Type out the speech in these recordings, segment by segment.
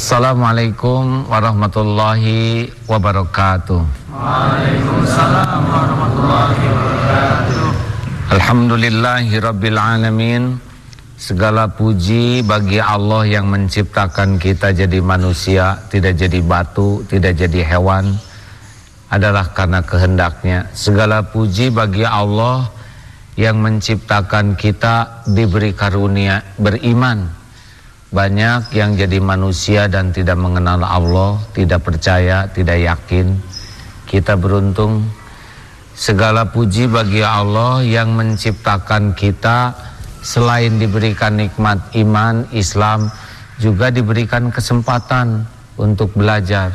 Assalamualaikum warahmatullahi wabarakatuh. Waalaikumsalam warahmatullahi wabarakatuh. Alhamdulillahi rabbil alamin. Segala puji bagi Allah yang menciptakan kita jadi manusia, tidak jadi batu, tidak jadi hewan adalah karena kehendaknya. Segala puji bagi Allah yang menciptakan kita diberi karunia beriman banyak yang jadi manusia dan tidak mengenal Allah, tidak percaya, tidak yakin. Kita beruntung. Segala puji bagi Allah yang menciptakan kita selain diberikan nikmat iman, Islam, juga diberikan kesempatan untuk belajar.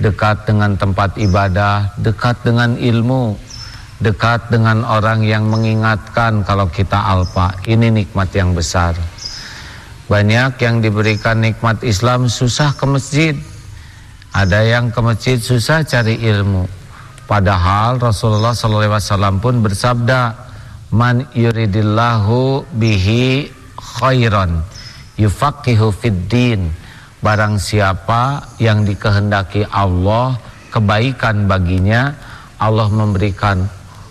Dekat dengan tempat ibadah, dekat dengan ilmu, dekat dengan orang yang mengingatkan kalau kita alpa. Ini nikmat yang besar. Banyak yang diberikan nikmat Islam susah ke masjid. Ada yang ke masjid susah cari ilmu. Padahal Rasulullah SAW pun bersabda, "Man yuridillahu bihi khairan yufaqihu fid din." Barang siapa yang dikehendaki Allah kebaikan baginya, Allah memberikan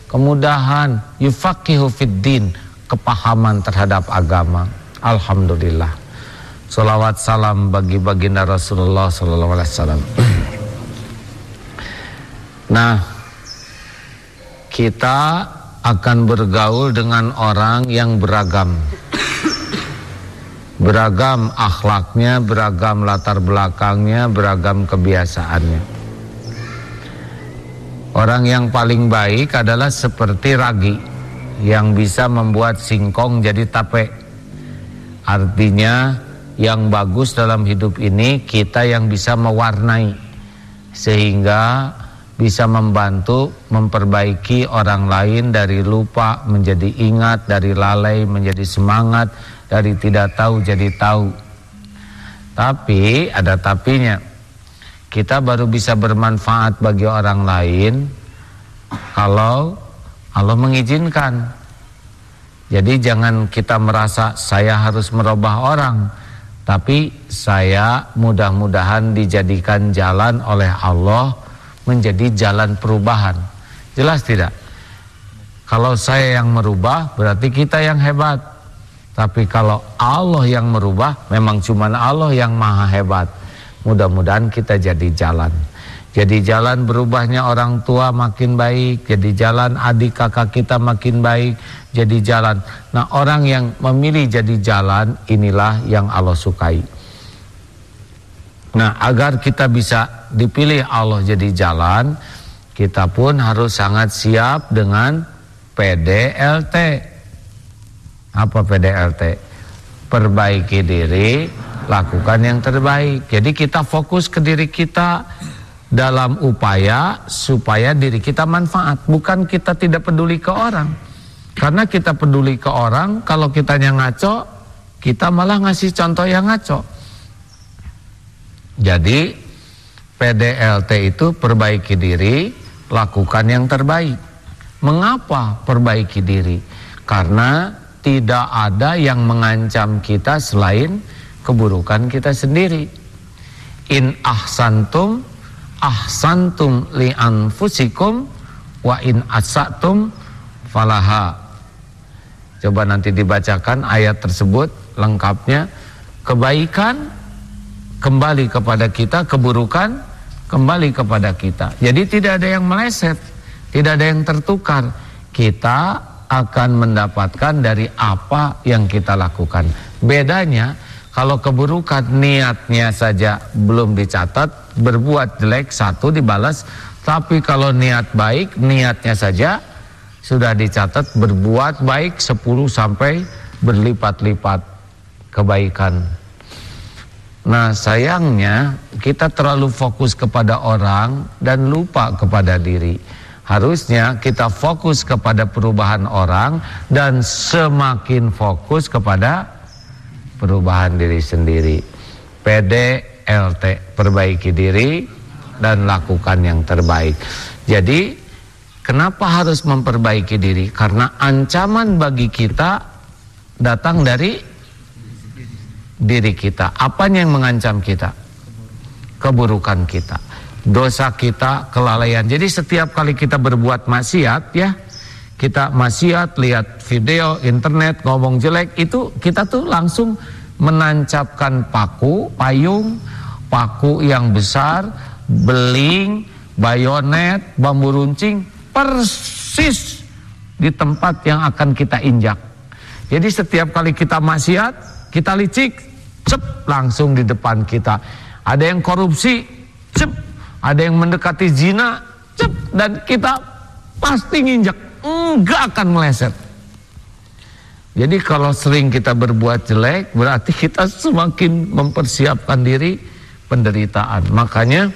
kemudahan yufaqihu fid din, kepahaman terhadap agama. Alhamdulillah. Salawat salam bagi baginda Rasulullah sallallahu alaihi wasallam. Nah, kita akan bergaul dengan orang yang beragam. Beragam akhlaknya, beragam latar belakangnya, beragam kebiasaannya. Orang yang paling baik adalah seperti ragi yang bisa membuat singkong jadi tape Artinya yang bagus dalam hidup ini kita yang bisa mewarnai sehingga bisa membantu memperbaiki orang lain dari lupa menjadi ingat, dari lalai menjadi semangat, dari tidak tahu jadi tahu. Tapi ada tapinya. Kita baru bisa bermanfaat bagi orang lain kalau Allah mengizinkan. Jadi jangan kita merasa saya harus merubah orang Tapi saya mudah-mudahan dijadikan jalan oleh Allah Menjadi jalan perubahan. Jelas tidak? Kalau saya yang merubah berarti kita yang hebat. Tapi kalau Allah yang merubah Memang cuma Allah yang maha hebat. Mudah-mudahan kita jadi jalan jadi jalan berubahnya orang tua makin baik, jadi jalan adik kakak kita makin baik, jadi jalan. Nah, orang yang memilih jadi jalan inilah yang Allah sukai. Nah, agar kita bisa dipilih Allah jadi jalan, kita pun harus sangat siap dengan PDLT. Apa PDLT? Perbaiki diri, lakukan yang terbaik. Jadi kita fokus ke diri kita dalam upaya supaya diri kita manfaat. Bukan kita tidak peduli ke orang. Karena kita peduli ke orang kalau kitanya ngaco kita malah ngasih contoh yang ngaco. Jadi PDLT itu perbaiki diri lakukan yang terbaik. Mengapa perbaiki diri? Karena tidak ada yang mengancam kita selain keburukan kita sendiri. In ahsantum ahsantum li anfusikum wa in asatum falaha. Coba nanti dibacakan ayat tersebut lengkapnya. Kebaikan kembali kepada kita, keburukan kembali kepada kita. Jadi tidak ada yang meleset, tidak ada yang tertukar. Kita akan mendapatkan dari apa yang kita lakukan. Bedanya kalau keburukan niatnya saja belum dicatat, berbuat jelek satu dibalas. Tapi kalau niat baik, niatnya saja sudah dicatat berbuat baik 10 sampai berlipat-lipat kebaikan. Nah sayangnya kita terlalu fokus kepada orang dan lupa kepada diri. Harusnya kita fokus kepada perubahan orang dan semakin fokus kepada perubahan diri sendiri. PDLT, perbaiki diri dan lakukan yang terbaik. Jadi, kenapa harus memperbaiki diri? Karena ancaman bagi kita datang dari diri kita. Apanya yang mengancam kita? Keburukan kita. Dosa kita, kelalaian. Jadi setiap kali kita berbuat maksiat ya, kita maksiat, lihat video, internet, ngomong jelek, itu kita tuh langsung menancapkan paku, payung, paku yang besar, beling, bayonet, bambu runcing, persis di tempat yang akan kita injak. Jadi setiap kali kita maksiat, kita licik, cep langsung di depan kita. Ada yang korupsi, cep. Ada yang mendekati zina, cep dan kita pasti nginjak, enggak akan meleset. Jadi kalau sering kita berbuat jelek, berarti kita semakin mempersiapkan diri penderitaan. Makanya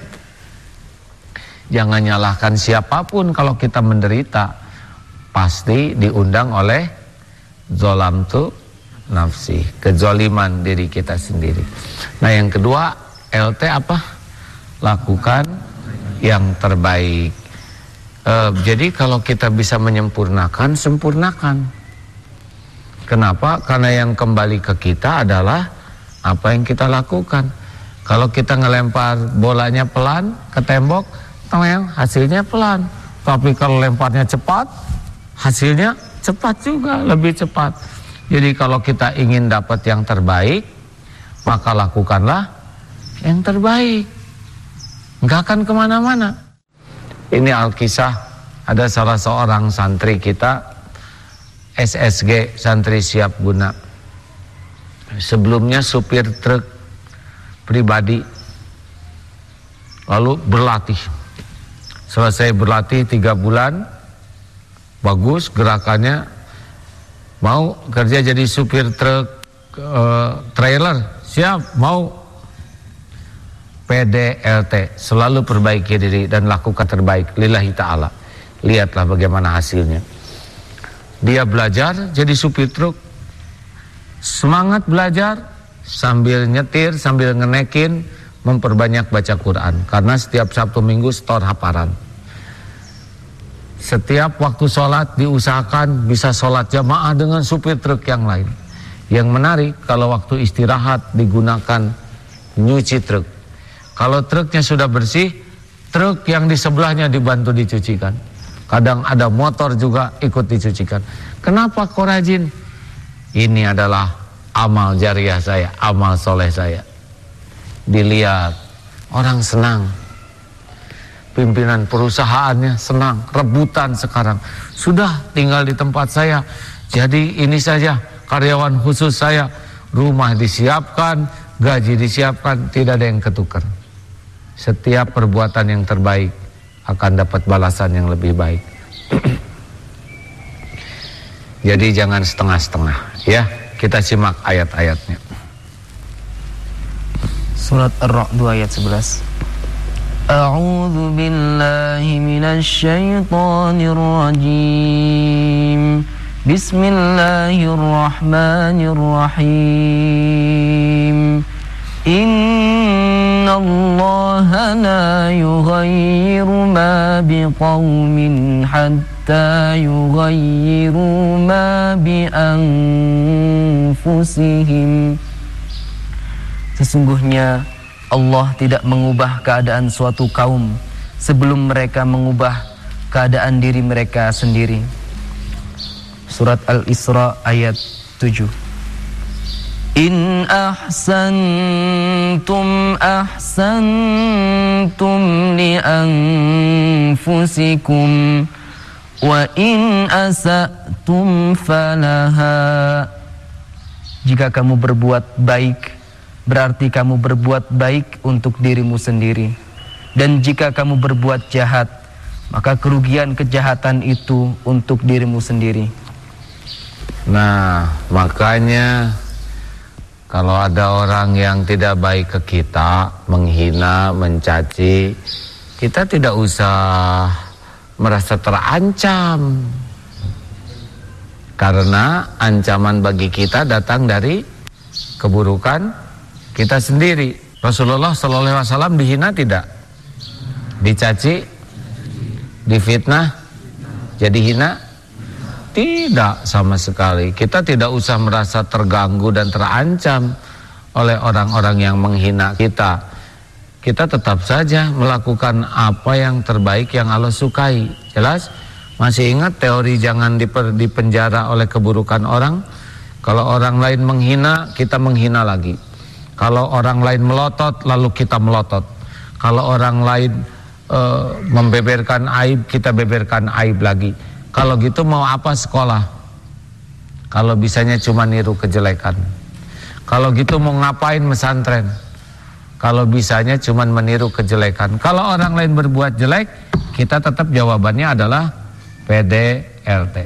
jangan nyalahkan siapa pun kalau kita menderita. Pasti diundang oleh zolam tuh nafsi, kezoliman diri kita sendiri. Nah yang kedua LT apa? Lakukan yang terbaik. E, jadi kalau kita bisa menyempurnakan, sempurnakan. Kenapa? Karena yang kembali ke kita adalah apa yang kita lakukan. Kalau kita ngelempar bolanya pelan ke tembok, hasilnya pelan. Tapi kalau lemparnya cepat, hasilnya cepat juga, lebih cepat. Jadi kalau kita ingin dapat yang terbaik, maka lakukanlah yang terbaik. Enggak akan ke mana-mana. Ini Alkisah, ada salah seorang santri kita, SSG, santri siap guna. Sebelumnya supir truk pribadi, lalu berlatih. Selesai berlatih tiga bulan, bagus gerakannya, mau kerja jadi supir truk uh, trailer? Siap mau. PDLT selalu perbaiki diri dan lakukan terbaik. Lillahi ta'ala. Lihatlah bagaimana hasilnya. Dia belajar jadi supir truk. Semangat belajar sambil nyetir sambil ngenekin memperbanyak baca Quran karena setiap Sabtu Minggu setor hafalan setiap waktu sholat diusahakan bisa sholat jamaah dengan supir truk yang lain. Yang menarik kalau waktu istirahat digunakan nyuci truk. Kalau truknya sudah bersih, truk yang di sebelahnya dibantu dicucikan. Kadang ada motor juga ikut dicucikan. Kenapa kau rajin? Ini adalah amal jariah saya, amal soleh saya. Dilihat, orang senang pimpinan perusahaannya senang, rebutan sekarang. Sudah tinggal di tempat saya, jadi ini saja karyawan khusus saya, rumah disiapkan, gaji disiapkan, tidak ada yang ketukar. Setiap perbuatan yang terbaik akan dapat balasan yang lebih baik. jadi jangan setengah-setengah, ya Kita simak ayat-ayatnya. Surat Ar-Ra'd 2 ayat 11. أعوذ بالله من الشيطان الرجيم بسم الله الرحمن الرحيم إن الله لا يغير ما بقوم حتى يغيروا ما بأنفسهم Sesungguhnya Allah tidak mengubah keadaan suatu kaum sebelum mereka mengubah keadaan diri mereka sendiri. Surat Al-Isra ayat 7. In ahsantum ahsantum li anfusikum wa in asatum falaha Jika kamu berbuat baik berarti kamu berbuat baik untuk dirimu sendiri. Dan jika kamu berbuat jahat, maka kerugian kejahatan itu untuk dirimu sendiri. Nah, makanya kalau ada orang yang tidak baik ke kita, menghina, mencaci, kita tidak usah merasa terancam. Karena ancaman bagi kita datang dari keburukan kita sendiri. Rasulullah Wasallam dihina tidak, dicaci, difitnah, jadi hina, tidak sama sekali. Kita tidak usah merasa terganggu dan terancam oleh orang-orang yang menghina kita, kita tetap saja melakukan apa yang terbaik yang Allah sukai. Jelas? Masih ingat teori jangan dipenjara oleh keburukan orang? Kalau orang lain menghina, kita menghina lagi. Kalau orang lain melotot, lalu kita melotot. Kalau orang lain uh, membeberkan aib, kita beberkan aib lagi. Kalau gitu mau apa sekolah? Kalau bisanya cuma niru kejelekan. Kalau gitu mau ngapain mesantren? Kalau bisanya cuma meniru kejelekan. Kalau orang lain berbuat jelek, kita tetap jawabannya adalah PDLT.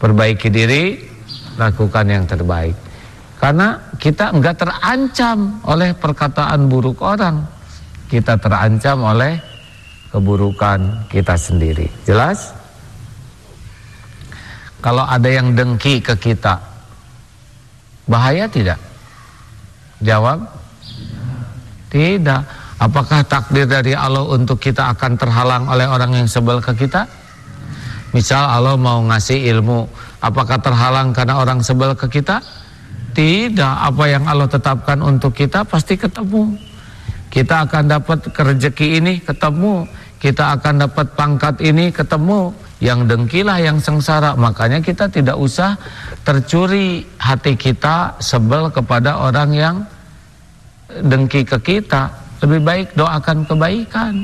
Perbaiki diri, lakukan yang terbaik. Karena kita enggak terancam oleh perkataan buruk orang. Kita terancam oleh keburukan kita sendiri. Jelas? Kalau ada yang dengki ke kita, bahaya tidak? Jawab, tidak. Apakah takdir dari Allah untuk kita akan terhalang oleh orang yang sebel ke kita? Misal Allah mau ngasih ilmu, apakah terhalang karena orang sebel ke kita? Tidak, apa yang Allah tetapkan untuk kita pasti ketemu. Kita akan dapat rezeki ini ketemu, kita akan dapat pangkat ini ketemu, yang dengkilah yang sengsara. Makanya kita tidak usah tercuri hati kita sebel kepada orang yang dengki ke kita. Lebih baik doakan kebaikan.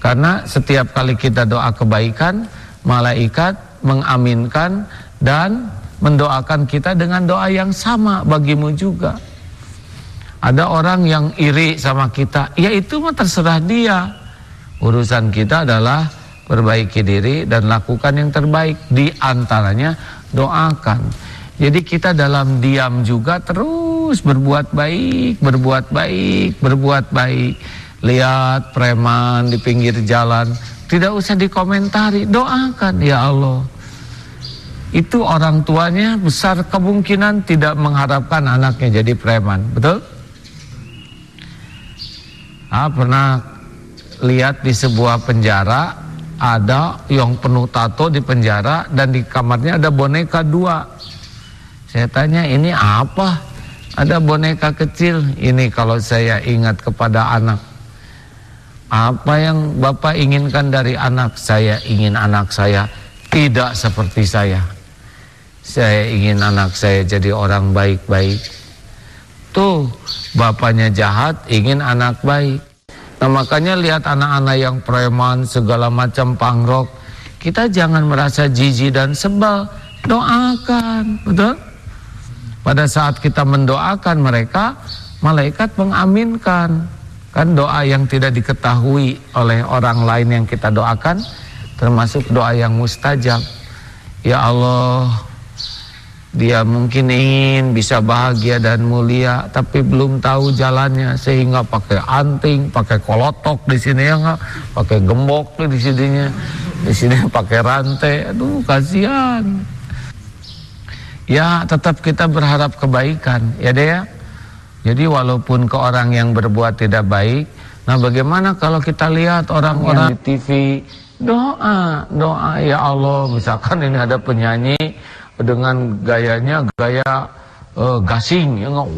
Karena setiap kali kita doa kebaikan malaikat mengaminkan dan mendoakan kita dengan doa yang sama bagimu juga. Ada orang yang iri sama kita ya itu mah terserah dia urusan kita adalah perbaiki diri dan lakukan yang terbaik di antaranya doakan. Jadi kita dalam diam juga terus berbuat baik, berbuat baik, berbuat baik. Lihat preman di pinggir jalan, tidak usah dikomentari, doakan ya Allah. Itu orang tuanya besar kemungkinan tidak mengharapkan anaknya jadi preman, betul? Ah, pernah lihat di sebuah penjara ada yang penuh tato di penjara dan di kamarnya ada boneka dua. Saya tanya ini apa? Ada boneka kecil. Ini kalau saya ingat kepada anak. Apa yang Bapak inginkan dari anak? Saya ingin anak saya tidak seperti saya. Saya ingin anak saya jadi orang baik-baik. Tuh, bapaknya jahat, ingin anak baik. Nah makanya lihat anak-anak yang preman segala macam pangrok Kita jangan merasa jijik dan sebal Doakan Betul? Pada saat kita mendoakan mereka Malaikat mengaminkan. Kan doa yang tidak diketahui oleh orang lain yang kita doakan Termasuk doa yang mustajab. Ya Allah dia mungkin ingin bisa bahagia dan mulia tapi belum tahu jalannya sehingga pakai anting, pakai kolotok di sini ya enggak, pakai gembok di sininya. Di sini pakai rantai. Aduh, kasihan. Ya, tetap kita berharap kebaikan, ya deh ya. Jadi walaupun ke orang yang berbuat tidak baik, nah bagaimana kalau kita lihat orang-orang di TV doa, doa ya Allah, misalkan ini ada penyanyi dengan gayanya gaya uh, gasing ya nggak?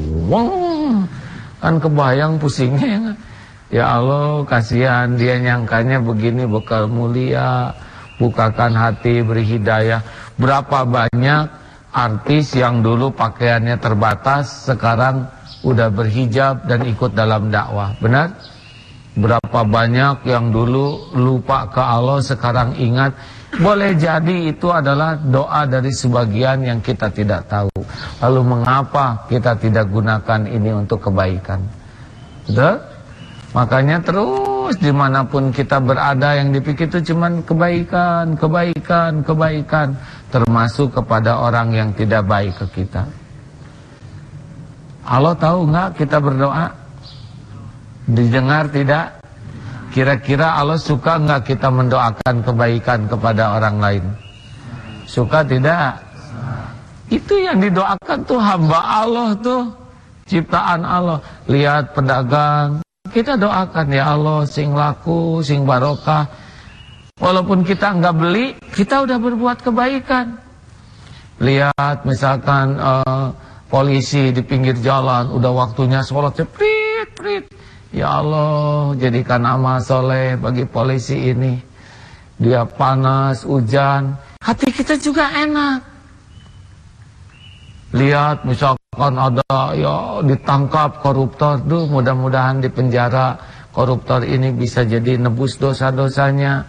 Kan kebayang pusingnya ya ya Allah kasihan dia nyangkanya begini bekal mulia. Bukakan hati beri hidayah. Berapa banyak artis yang dulu pakaiannya terbatas sekarang udah berhijab dan ikut dalam dakwah. Benar? Berapa banyak yang dulu lupa ke Allah sekarang ingat boleh jadi itu adalah doa dari sebagian yang kita tidak tahu. Lalu mengapa kita tidak gunakan ini untuk kebaikan? Betul? Makanya terus di mana pun kita berada yang dipikir itu cuma kebaikan, kebaikan, kebaikan. Termasuk kepada orang yang tidak baik ke kita. Allah tahu nggak kita berdoa? Didengar tidak? Kira-kira Allah suka nggak kita mendoakan kebaikan kepada orang lain? Suka tidak? Itu yang didoakan tuh hamba Allah tuh. Ciptaan Allah. Lihat pedagang. Kita doakan ya Allah sing laku, sing barokah. Walaupun kita nggak beli, kita udah berbuat kebaikan. Lihat misalkan uh, polisi di pinggir jalan, udah waktunya sholat, prit, prit. Ya Allah, jadikan amal soleh bagi polisi ini. Dia panas, hujan, hati kita juga enak. Lihat misalkan ada ya ditangkap koruptor, duh mudah-mudahan di penjara koruptor ini bisa jadi nebus dosa-dosanya,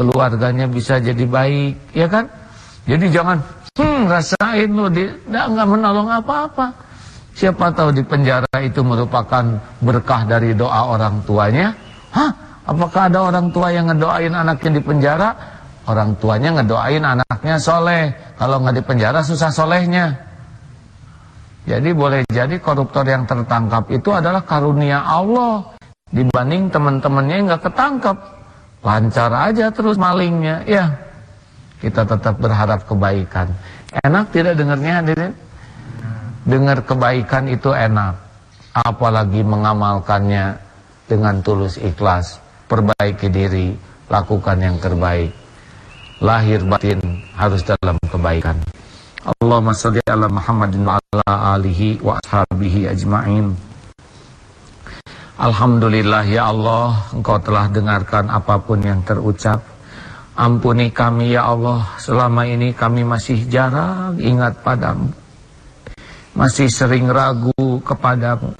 keluarganya bisa jadi baik, ya kan? Jadi jangan Hmm, rasain lo dia nggak menolong apa-apa. Siapa tahu di penjara itu merupakan berkah dari doa orang tuanya. Hah? Apakah ada orang tua yang ngedoain anaknya di penjara? Orang tuanya ngedoain anaknya soleh. Kalau nggak di penjara susah solehnya. Jadi boleh jadi koruptor yang tertangkap itu adalah karunia Allah dibanding teman-temannya yang nggak ketangkap. Lancar aja terus malingnya, ya kita tetap berharap kebaikan. Enak tidak dengarnya hadirin? Dengar kebaikan itu enak. Apalagi mengamalkannya dengan tulus ikhlas. Perbaiki diri, lakukan yang terbaik. Lahir batin harus dalam kebaikan. Allahumma salli ala Muhammadin wa ala alihi wa ashabihi ajma'in. Alhamdulillah ya Allah, Engkau telah dengarkan apa pun yang terucap Ampuni kami ya Allah, selama ini kami masih jarang ingat padamu. Masih sering ragu kepadamu.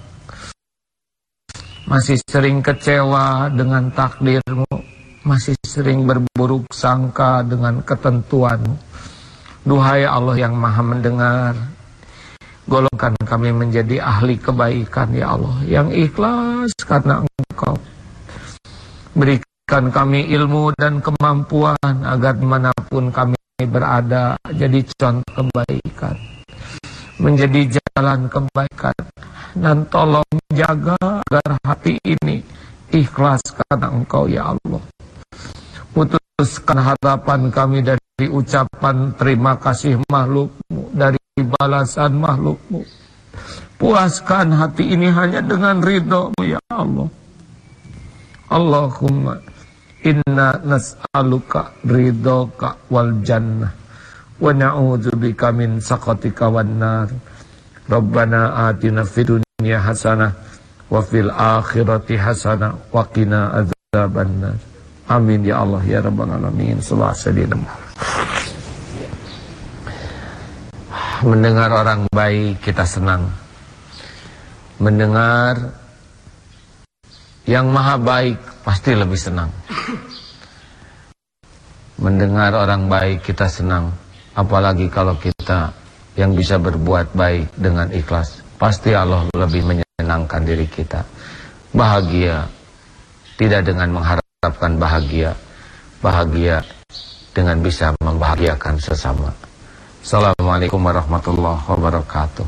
Masih sering kecewa dengan takdirmu. Masih sering berburuk sangka dengan ketentuanmu. Duhai Allah yang maha mendengar, golongkan kami menjadi ahli kebaikan ya Allah, yang ikhlas karena Engkau. Berikan kami ilmu dan kemampuan agar di mana pun kami berada jadi contoh kebaikan. Menjadi jalan kebaikan. Dan tolong jaga agar hati ini ikhlas karena engkau ya Allah. Putuskan harapan kami dari ucapan terima kasih makhlukmu, dari balasan makhlukmu. Puaskan hati ini hanya dengan ridhomu ya Allah. Allahumma Inna nas'aluka ridhoka wal jannah wa na'udzubika min sakhatika wan nar. Rabbana atina fid dunya hasanah wa fil akhirati hasanah wa qina adzabannar. Amin ya Allah ya rabbal alamin. Sallallahu Mendengar orang baik kita senang. Mendengar yang maha baik pasti lebih senang. Mendengar orang baik kita senang, apalagi kalau kita yang bisa berbuat baik dengan ikhlas. Pasti Allah lebih menyenangkan diri kita. Bahagia tidak dengan mengharapkan bahagia, bahagia dengan bisa membahagiakan sesama. Assalamualaikum warahmatullahi wabarakatuh.